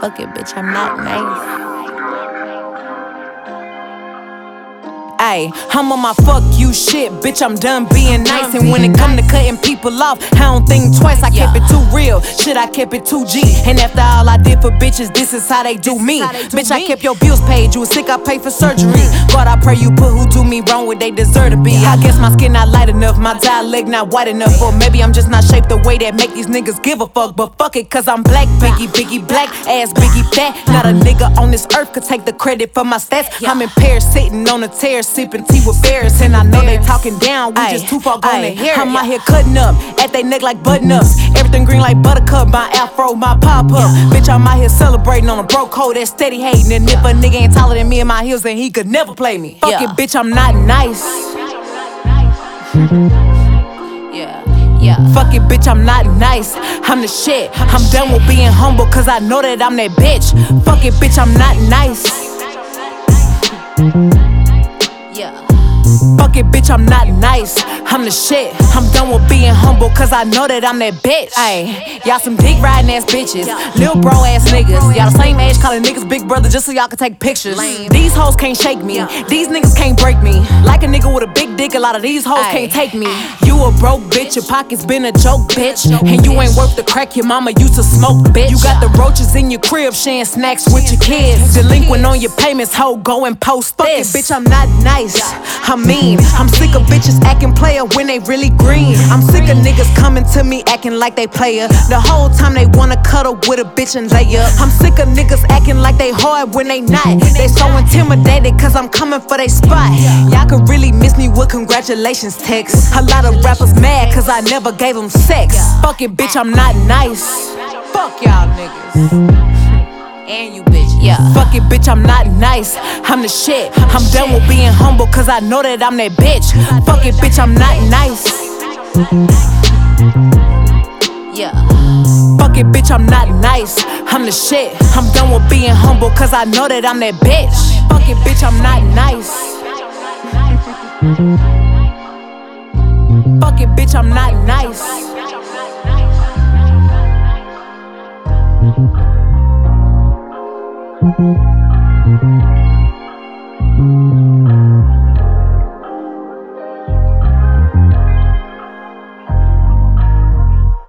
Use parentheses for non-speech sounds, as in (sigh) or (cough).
Fuck it, bitch, I'm not nice. Ayy, I'm on my fuck you shit, bitch. I'm done being nice. And when it come to cutting people off, I don't think twice. I kept it too real, shit. I kept it too G. And after all I did for bitches, this is how they do me. Bitch, I kept your bills paid. You was sick, I paid for surgery. God, I pray you put who do me wrong where they deserve to be. I guess my skin not light enough, my dialect not white enough, or maybe I'm just not shaped the way that make these niggas give a fuck. But fuck it, cause I'm black, biggie, biggie, black, ass biggie, fat. Not a nigga on this earth could take the credit for my stats. I'm in Paris, sitting on a tear, sipping tea with bears. And I know they talking down, we just too far gone to hear. it. I'm out here cutting up at they neck like button ups. Mm. Everything green like buttercup, my afro, my pop up. Bitch, I'm out here celebrating on a broke hoe that's steady hating. And if a nigga ain't taller than me in my heels, then he could never play me. Fuck it, bitch, I'm not nice. (laughs) Yeah, yeah. Fuck it, bitch, I'm not nice. I'm the shit. I'm done with being humble, cause I know that I'm that bitch. Fuck it, bitch, I'm not nice. It, bitch, I'm not nice. I'm the shit. I'm done with being humble, cause I know that I'm that bitch. Ayy, y'all some dick riding ass bitches. Lil bro ass niggas. Y'all the same age calling niggas big brother just so y'all can take pictures. These hoes can't shake me. These niggas can't break me. Like a nigga with a big dick, a lot of these hoes can't take me. You a broke bitch, your pockets been a joke, bitch. And you ain't worth the crack your mama used to smoke, bitch. You got the roaches in your crib, sharing snacks with your kids. Delinquent on your payments, hoe, go and post Fuck this. It, bitch, I'm not nice. I'm mean. I'm sick of bitches acting player when they really green. I'm sick of niggas coming to me acting like they player. The whole time they wanna cuddle with a bitch and lay up. I'm sick of niggas acting like they hard when they not. They so intimidated cause I'm coming for they spot. Y'all could really miss me with congratulations texts. A lot of rappers mad cause I never gave them sex. Fuck it, bitch, I'm not nice. Fuck y'all niggas. And you yeah. Fuck it, bitch, I'm not nice. I'm the shit. I'm done with being humble, cause I know that I'm that bitch. Fuck it, bitch, I'm not nice. Yeah. Fuck it, bitch, I'm not nice. I'm the shit. I'm done with being humble, cause I know that I'm that bitch. Fuck it, bitch, I'm not nice. Fuck it, bitch, I'm not nice.